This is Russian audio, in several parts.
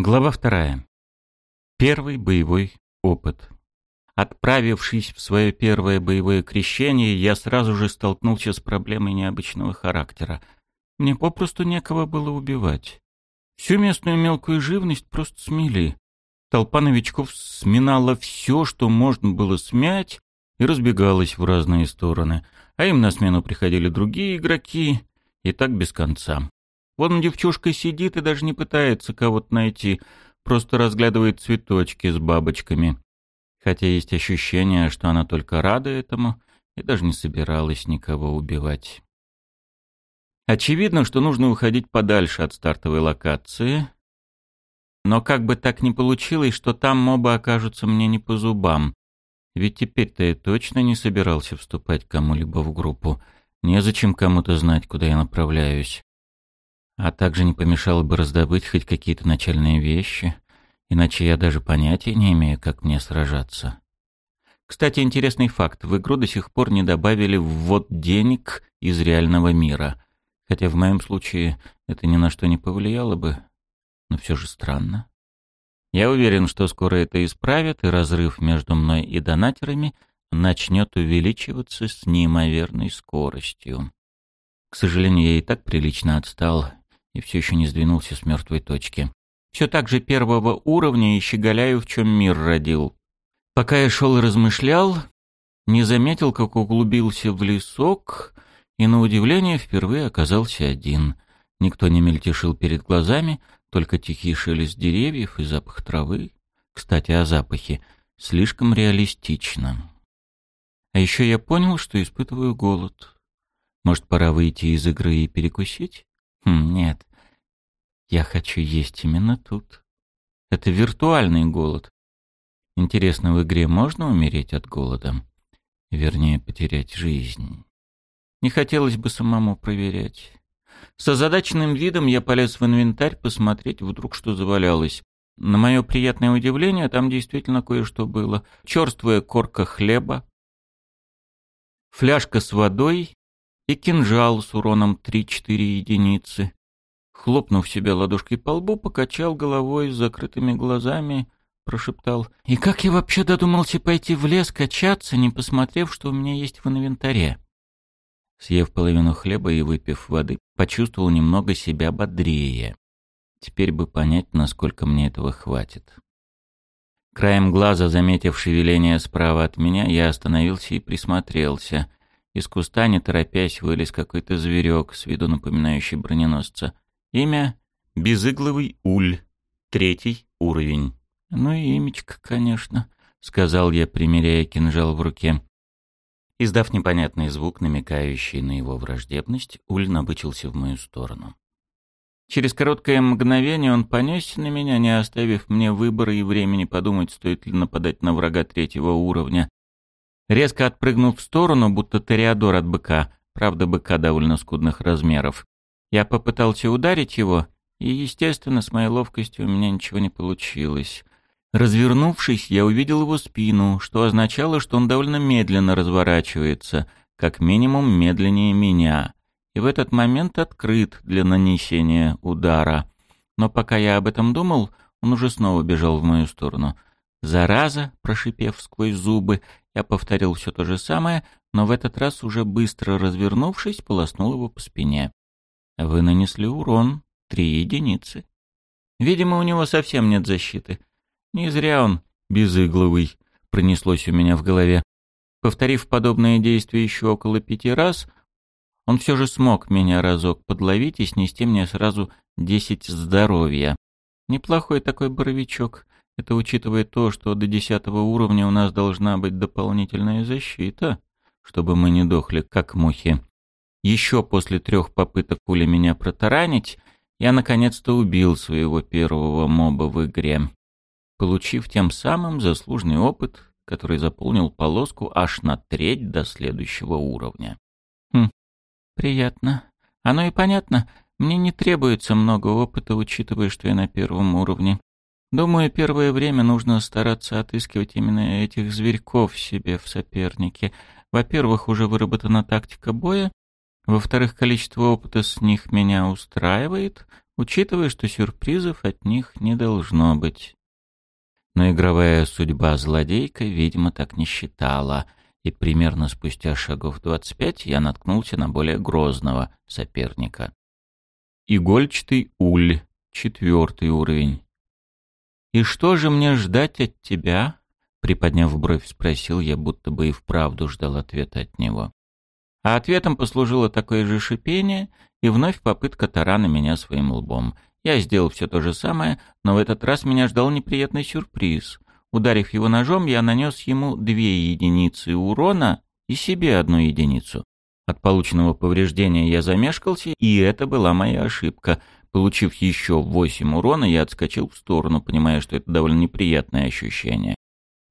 Глава вторая. Первый боевой опыт. Отправившись в свое первое боевое крещение, я сразу же столкнулся с проблемой необычного характера. Мне попросту некого было убивать. Всю местную мелкую живность просто смели. Толпа новичков сминала все, что можно было смять, и разбегалась в разные стороны. А им на смену приходили другие игроки, и так без конца. Вон девчушка сидит и даже не пытается кого-то найти, просто разглядывает цветочки с бабочками хотя есть ощущение, что она только рада этому и даже не собиралась никого убивать. Очевидно, что нужно уходить подальше от стартовой локации, но как бы так ни получилось, что там мобы окажутся мне не по зубам, ведь теперь-то я точно не собирался вступать кому-либо в группу, незачем кому-то знать, куда я направляюсь. А также не помешало бы раздобыть хоть какие-то начальные вещи — Иначе я даже понятия не имею, как мне сражаться. Кстати, интересный факт. В игру до сих пор не добавили ввод денег из реального мира. Хотя в моем случае это ни на что не повлияло бы. Но все же странно. Я уверен, что скоро это исправят, и разрыв между мной и донатерами начнет увеличиваться с неимоверной скоростью. К сожалению, я и так прилично отстал и все еще не сдвинулся с мертвой точки все так же первого уровня и щеголяю, в чем мир родил. Пока я шел и размышлял, не заметил, как углубился в лесок, и, на удивление, впервые оказался один. Никто не мельтешил перед глазами, только тихий шелест деревьев и запах травы. Кстати, о запахе. Слишком реалистично. А еще я понял, что испытываю голод. Может, пора выйти из игры и перекусить? Хм, нет. Я хочу есть именно тут. Это виртуальный голод. Интересно, в игре можно умереть от голода? Вернее, потерять жизнь. Не хотелось бы самому проверять. С озадаченным видом я полез в инвентарь посмотреть, вдруг что завалялось. На мое приятное удивление, там действительно кое-что было. Черствая корка хлеба, фляжка с водой и кинжал с уроном 3-4 единицы. Хлопнув себя ладошкой по лбу, покачал головой с закрытыми глазами, прошептал. «И как я вообще додумался пойти в лес качаться, не посмотрев, что у меня есть в инвентаре?» Съев половину хлеба и выпив воды, почувствовал немного себя бодрее. Теперь бы понять, насколько мне этого хватит. Краем глаза, заметив шевеление справа от меня, я остановился и присмотрелся. Из куста, не торопясь, вылез какой-то зверек, с виду напоминающий броненосца — Имя — Безыгловый Уль. Третий уровень. Ну и имечко, конечно, — сказал я, примеряя кинжал в руке. Издав непонятный звук, намекающий на его враждебность, Уль набычился в мою сторону. Через короткое мгновение он понесся на меня, не оставив мне выбора и времени подумать, стоит ли нападать на врага третьего уровня. Резко отпрыгнув в сторону, будто ториадор от быка, правда, быка довольно скудных размеров, я попытался ударить его, и, естественно, с моей ловкостью у меня ничего не получилось. Развернувшись, я увидел его спину, что означало, что он довольно медленно разворачивается, как минимум медленнее меня, и в этот момент открыт для нанесения удара. Но пока я об этом думал, он уже снова бежал в мою сторону. «Зараза!» — прошипев сквозь зубы, я повторил все то же самое, но в этот раз уже быстро развернувшись, полоснул его по спине. Вы нанесли урон. Три единицы. Видимо, у него совсем нет защиты. Не зря он безыгловый, пронеслось у меня в голове. Повторив подобное действие еще около пяти раз, он все же смог меня разок подловить и снести мне сразу десять здоровья. Неплохой такой боровичок. Это учитывая то, что до десятого уровня у нас должна быть дополнительная защита, чтобы мы не дохли, как мухи. Еще после трех попыток пули меня протаранить, я наконец-то убил своего первого моба в игре, получив тем самым заслуженный опыт, который заполнил полоску аж на треть до следующего уровня. Хм, приятно. Оно и понятно. Мне не требуется много опыта, учитывая, что я на первом уровне. Думаю, первое время нужно стараться отыскивать именно этих зверьков себе в сопернике. Во-первых, уже выработана тактика боя, Во-вторых, количество опыта с них меня устраивает, учитывая, что сюрпризов от них не должно быть. Но игровая судьба злодейка, видимо, так не считала, и примерно спустя шагов двадцать пять я наткнулся на более грозного соперника. Игольчатый уль, четвертый уровень. «И что же мне ждать от тебя?» Приподняв бровь, спросил я, будто бы и вправду ждал ответа от него. А ответом послужило такое же шипение и вновь попытка тарана меня своим лбом. Я сделал все то же самое, но в этот раз меня ждал неприятный сюрприз. Ударив его ножом, я нанес ему две единицы урона и себе одну единицу. От полученного повреждения я замешкался, и это была моя ошибка. Получив еще восемь урона, я отскочил в сторону, понимая, что это довольно неприятное ощущение.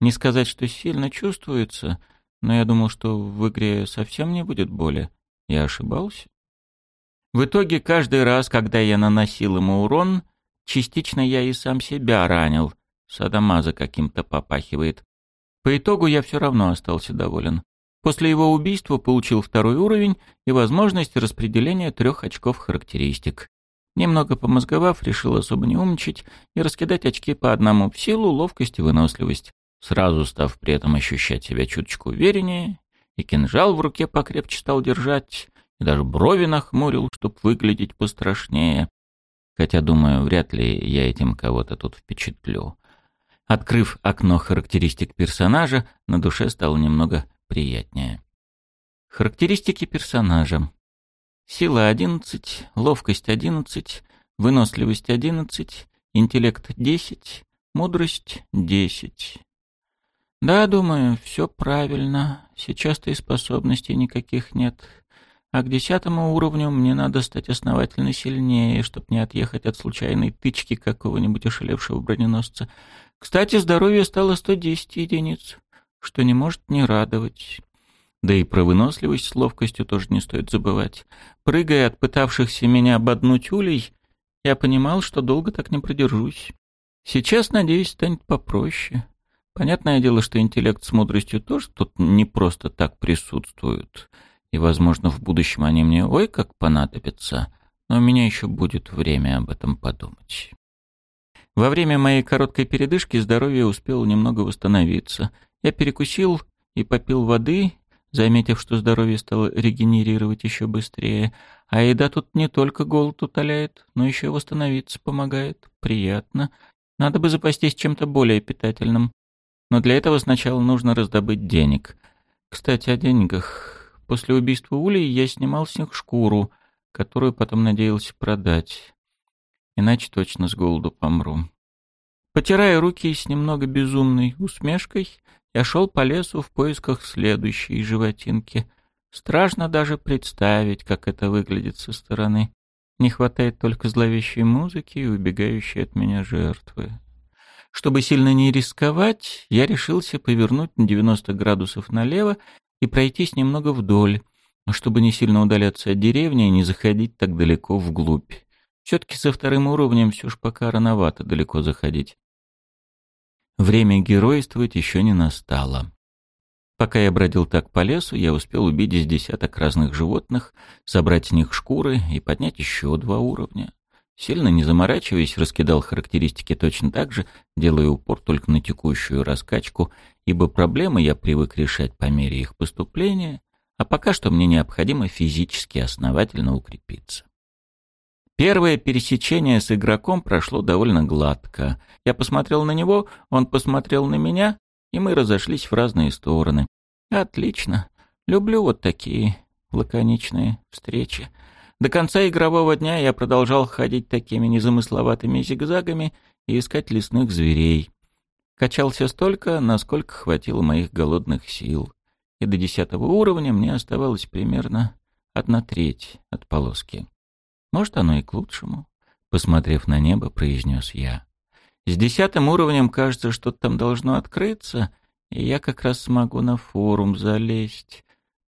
Не сказать, что сильно чувствуется, но я думал, что в игре совсем не будет боли. Я ошибался. В итоге каждый раз, когда я наносил ему урон, частично я и сам себя ранил. Садомаза каким-то попахивает. По итогу я все равно остался доволен. После его убийства получил второй уровень и возможность распределения трех очков характеристик. Немного помозговав, решил особо не умничать и раскидать очки по одному в силу, ловкость и выносливость сразу став при этом ощущать себя чуточку увереннее, и кинжал в руке покрепче стал держать, и даже брови нахмурил, чтоб выглядеть пострашнее. Хотя, думаю, вряд ли я этим кого-то тут впечатлю. Открыв окно характеристик персонажа, на душе стало немного приятнее. Характеристики персонажа. Сила 11, ловкость 11, выносливость 11, интеллект 10, мудрость 10. Да, думаю, все правильно. Сейчас-то и способностей никаких нет. А к десятому уровню мне надо стать основательно сильнее, чтобы не отъехать от случайной тычки какого-нибудь ошалевшего броненосца. Кстати, здоровье стало 110 единиц, что не может не радовать. Да и про выносливость с ловкостью тоже не стоит забывать. Прыгая от пытавшихся меня ободнуть улей, я понимал, что долго так не продержусь. Сейчас, надеюсь, станет попроще. Понятное дело, что интеллект с мудростью тоже тут не просто так присутствуют, и, возможно, в будущем они мне ой как понадобятся, но у меня еще будет время об этом подумать. Во время моей короткой передышки здоровье успело немного восстановиться. Я перекусил и попил воды, заметив, что здоровье стало регенерировать еще быстрее. А еда тут не только голод утоляет, но еще восстановиться помогает. Приятно. Надо бы запастись чем-то более питательным. Но для этого сначала нужно раздобыть денег. Кстати, о деньгах. После убийства Ули я снимал с них шкуру, которую потом надеялся продать. Иначе точно с голоду помру. Потирая руки с немного безумной усмешкой, я шел по лесу в поисках следующей животинки. Страшно даже представить, как это выглядит со стороны. Не хватает только зловещей музыки и убегающей от меня жертвы. Чтобы сильно не рисковать, я решился повернуть на 90 градусов налево и пройтись немного вдоль, чтобы не сильно удаляться от деревни и не заходить так далеко вглубь. Все-таки со вторым уровнем все ж пока рановато далеко заходить. Время геройствовать еще не настало. Пока я бродил так по лесу, я успел убить из десяток разных животных, собрать с них шкуры и поднять еще два уровня. Сильно не заморачиваясь, раскидал характеристики точно так же, делая упор только на текущую раскачку, ибо проблемы я привык решать по мере их поступления, а пока что мне необходимо физически основательно укрепиться. Первое пересечение с игроком прошло довольно гладко. Я посмотрел на него, он посмотрел на меня, и мы разошлись в разные стороны. Отлично. Люблю вот такие лаконичные встречи. До конца игрового дня я продолжал ходить такими незамысловатыми зигзагами и искать лесных зверей. Качался столько, насколько хватило моих голодных сил. И до десятого уровня мне оставалось примерно одна треть от полоски. Может, оно и к лучшему, посмотрев на небо, произнес я. С десятым уровнем, кажется, что-то там должно открыться, и я как раз смогу на форум залезть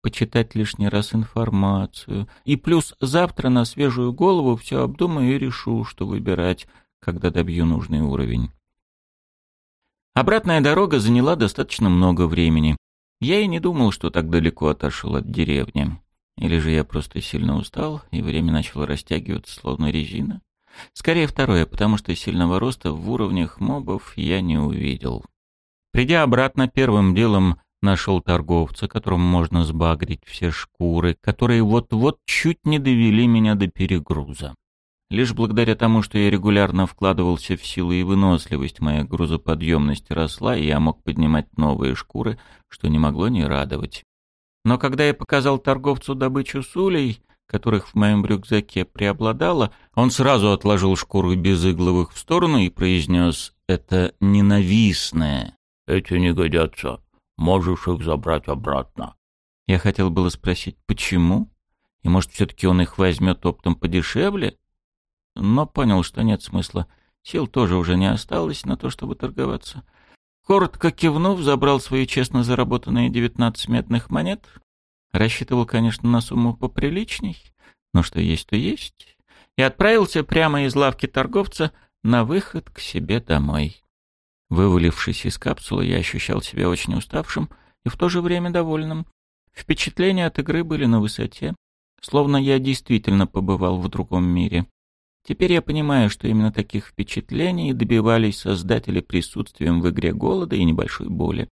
почитать лишний раз информацию. И плюс завтра на свежую голову все обдумаю и решу, что выбирать, когда добью нужный уровень. Обратная дорога заняла достаточно много времени. Я и не думал, что так далеко отошел от деревни. Или же я просто сильно устал, и время начало растягиваться, словно резина? Скорее второе, потому что сильного роста в уровнях мобов я не увидел. Придя обратно, первым делом нашел торговца, которому можно сбагрить все шкуры, которые вот-вот чуть не довели меня до перегруза. Лишь благодаря тому, что я регулярно вкладывался в силу и выносливость, моя грузоподъемность росла, и я мог поднимать новые шкуры, что не могло не радовать. Но когда я показал торговцу добычу сулей, которых в моем рюкзаке преобладало, он сразу отложил шкуру безыгловых в сторону и произнес «это ненавистное». «Эти не годятся. Можешь их забрать обратно». Я хотел было спросить «почему?» И может, все-таки он их возьмет оптом подешевле? но понял, что нет смысла. Сил тоже уже не осталось на то, чтобы торговаться. Коротко кивнув, забрал свои честно заработанные 19 медных монет. Рассчитывал, конечно, на сумму поприличней, но что есть, то есть. И отправился прямо из лавки торговца на выход к себе домой. Вывалившись из капсулы, я ощущал себя очень уставшим и в то же время довольным. Впечатления от игры были на высоте, словно я действительно побывал в другом мире. Теперь я понимаю, что именно таких впечатлений добивались создатели присутствием в игре голода и небольшой боли.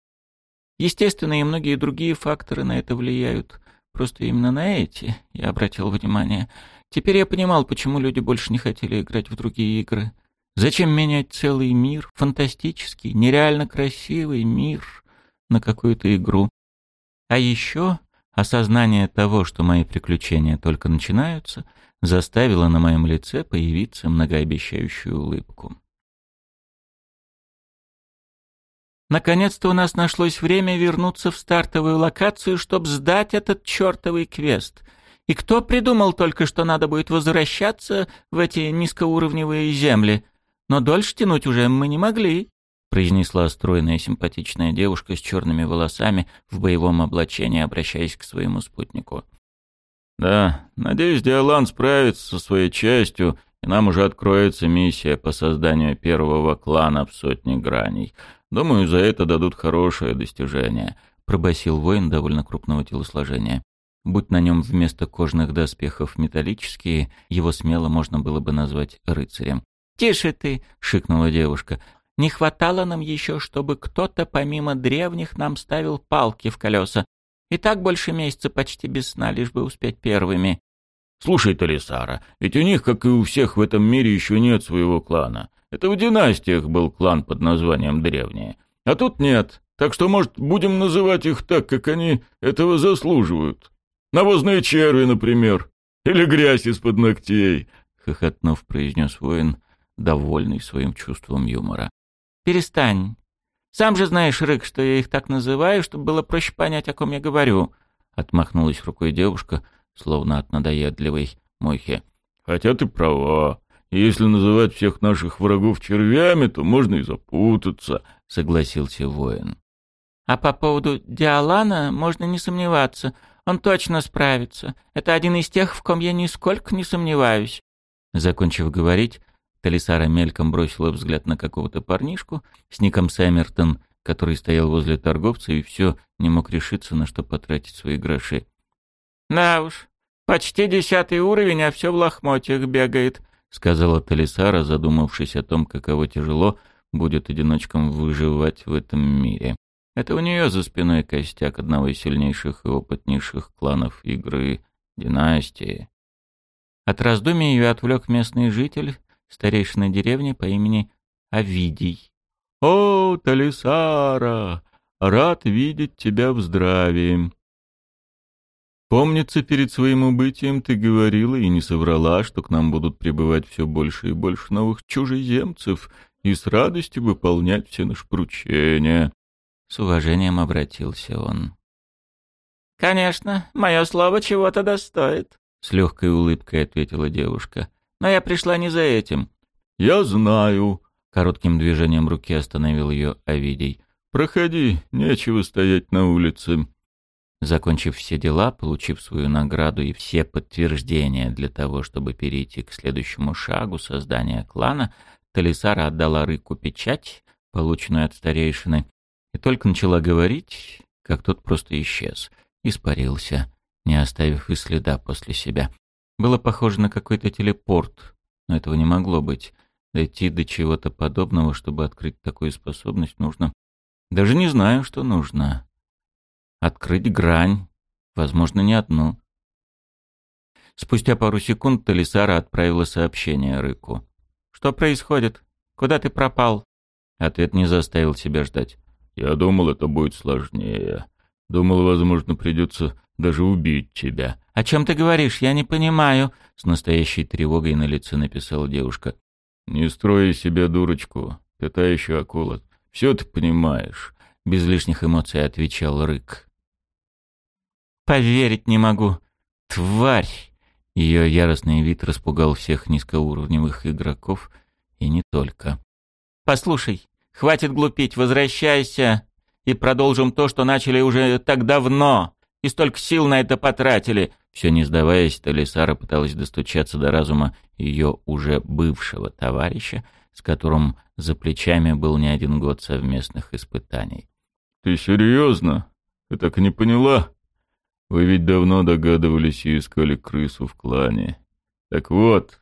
Естественно, и многие другие факторы на это влияют. Просто именно на эти я обратил внимание. Теперь я понимал, почему люди больше не хотели играть в другие игры. Зачем менять целый мир, фантастический, нереально красивый мир, на какую-то игру? А еще осознание того, что мои приключения только начинаются — заставила на моем лице появиться многообещающую улыбку. Наконец-то у нас нашлось время вернуться в стартовую локацию, чтобы сдать этот чертовый квест. И кто придумал только, что надо будет возвращаться в эти низкоуровневые земли? Но дольше тянуть уже мы не могли, — произнесла стройная симпатичная девушка с черными волосами в боевом облачении, обращаясь к своему спутнику. Да, надеюсь, Диалан справится со своей частью, и нам уже откроется миссия по созданию первого клана в сотне граней. Думаю, за это дадут хорошее достижение», — пробасил воин довольно крупного телосложения. Будь на нем вместо кожных доспехов металлические, его смело можно было бы назвать рыцарем. «Тише ты!» — шикнула девушка. «Не хватало нам еще, чтобы кто-то помимо древних нам ставил палки в колеса. И так больше месяца почти без сна, лишь бы успеть первыми. Слушай, Талисара, ведь у них, как и у всех в этом мире, еще нет своего клана. Это в династиях был клан под названием Древние. А тут нет. Так что, может, будем называть их так, как они этого заслуживают. Навозные черви, например. Или грязь из-под ногтей, — хохотнув, произнес воин, довольный своим чувством юмора. «Перестань. Сам же знаешь, Рык, что я их так называю, чтобы было проще понять, о ком я говорю. Отмахнулась рукой девушка, словно от надоедливой мухи. Хотя ты права. Если называть всех наших врагов червями, то можно и запутаться, согласился воин. А по поводу Диалана можно не сомневаться. Он точно справится. Это один из тех, в ком я нисколько не сомневаюсь. Закончив говорить, Талисара мельком бросила взгляд на какого-то парнишку с ником Сэммертон, который стоял возле торговца и все не мог решиться, на что потратить свои гроши. «Да уж, почти десятый уровень, а все в лохмотьях бегает», — сказала Талисара, задумавшись о том, каково тяжело будет одиночкам выживать в этом мире. Это у нее за спиной костяк одного из сильнейших и опытнейших кланов игры династии. От раздумий ее отвлек местный житель, старейшина деревни по имени Овидий. «О, Талисара! Рад видеть тебя в здравии!» Помнится, перед своим убытием ты говорила и не соврала, что к нам будут прибывать все больше и больше новых чужеземцев и с радостью выполнять все наши поручения. С уважением обратился он. «Конечно, мое слово чего-то достоит», — с легкой улыбкой ответила девушка. Но я пришла не за этим». «Я знаю», — коротким движением руки остановил ее Овидий. «Проходи, нечего стоять на улице». Закончив все дела, получив свою награду и все подтверждения для того, чтобы перейти к следующему шагу создания клана, Талисара отдала Рыку печать, полученную от старейшины, и только начала говорить, как тот просто исчез, испарился, не оставив и следа после себя. Было похоже на какой-то телепорт, но этого не могло быть. Дойти до чего-то подобного, чтобы открыть такую способность, нужно... Даже не знаю, что нужно. Открыть грань. Возможно, не одну. Спустя пару секунд Талисара отправила сообщение Рыку. «Что происходит? Куда ты пропал?» Ответ не заставил себя ждать. «Я думал, это будет сложнее. Думал, возможно, придется даже убить тебя». «О чем ты говоришь? Я не понимаю», — с настоящей тревогой на лице написала девушка. «Не строй из себя дурочку. Еще акула. Все ты понимаешь», — без лишних эмоций отвечал Рык. «Поверить не могу. Тварь!» Ее яростный вид распугал всех низкоуровневых игроков, и не только. «Послушай, хватит глупить, возвращайся, и продолжим то, что начали уже так давно, и столько сил на это потратили!» Все не сдаваясь, Талисара пыталась достучаться до разума ее уже бывшего товарища, с которым за плечами был не один год совместных испытаний. «Ты серьезно? Ты так и не поняла?» Вы ведь давно догадывались и искали крысу в клане. Так вот,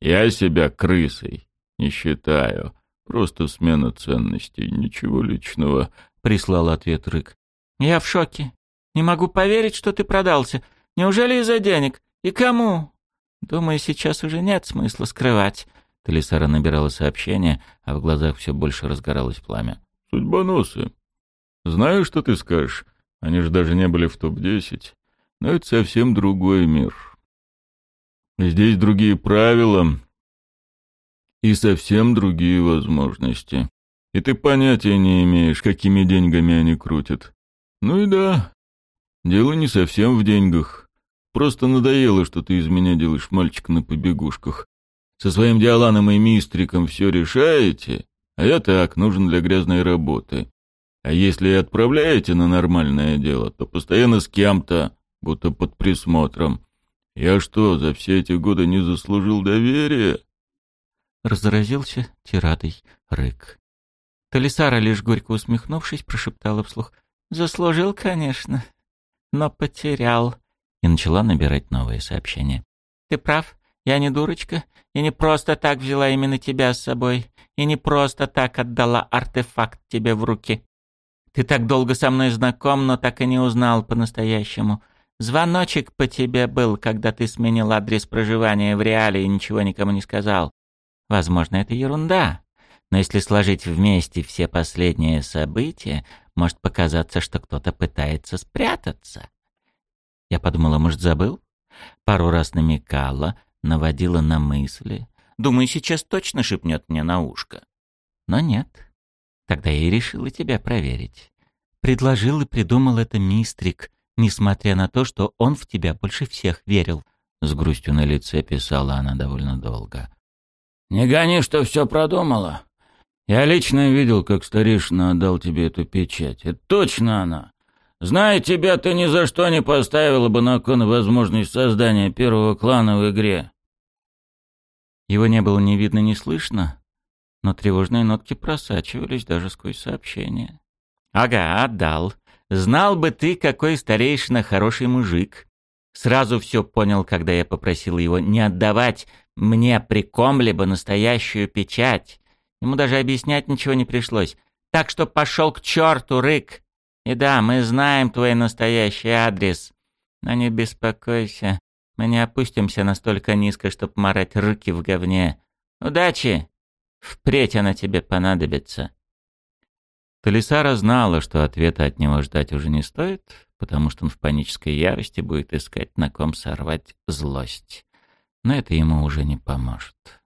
я себя крысой не считаю. Просто смена ценностей, ничего личного», — прислал ответ Рык. «Я в шоке. Не могу поверить, что ты продался. Неужели из-за денег? И кому?» «Думаю, сейчас уже нет смысла скрывать». Талисара набирала сообщение, а в глазах все больше разгоралось пламя. «Судьбоносы. Знаю, что ты скажешь. Они же даже не были в топ-10. Но это совсем другой мир. Здесь другие правила и совсем другие возможности. И ты понятия не имеешь, какими деньгами они крутят. Ну и да, дело не совсем в деньгах. Просто надоело, что ты из меня делаешь мальчика на побегушках. Со своим Диаланом и Мистриком все решаете, а я так, нужен для грязной работы. А если и отправляете на нормальное дело, то постоянно с кем-то, будто под присмотром. Я что, за все эти годы не заслужил доверия?» Разразился тирадой рык. Талисара, лишь горько усмехнувшись, прошептала вслух. «Заслужил, конечно, но потерял». И начала набирать новые сообщения. «Ты прав, я не дурочка, и не просто так взяла именно тебя с собой, и не просто так отдала артефакт тебе в руки. Ты так долго со мной знаком, но так и не узнал по-настоящему. Звоночек по тебе был, когда ты сменил адрес проживания в реале и ничего никому не сказал. Возможно, это ерунда. Но если сложить вместе все последние события, может показаться, что кто-то пытается спрятаться. Я подумала, может, забыл? Пару раз намекала, наводила на мысли. Думаю, сейчас точно шепнет мне на ушко. Но нет. Тогда я и решила тебя проверить. Предложил и придумал это мистрик, несмотря на то, что он в тебя больше всех верил. С грустью на лице писала она довольно долго. «Не гони, что все продумала. Я лично видел, как старейшина отдал тебе эту печать. Это точно она. Зная тебя, ты ни за что не поставила бы на кон возможность создания первого клана в игре». Его не было ни видно, ни слышно, но тревожные нотки просачивались даже сквозь сообщения. «Ага, отдал. Знал бы ты, какой старейшина хороший мужик. Сразу все понял, когда я попросил его не отдавать мне при ком-либо настоящую печать. Ему даже объяснять ничего не пришлось. Так что пошел к черту, Рык. И да, мы знаем твой настоящий адрес. Но не беспокойся, мы не опустимся настолько низко, чтобы марать руки в говне. Удачи! Впредь она тебе понадобится». Талисара знала, что ответа от него ждать уже не стоит, потому что он в панической ярости будет искать, на ком сорвать злость. Но это ему уже не поможет.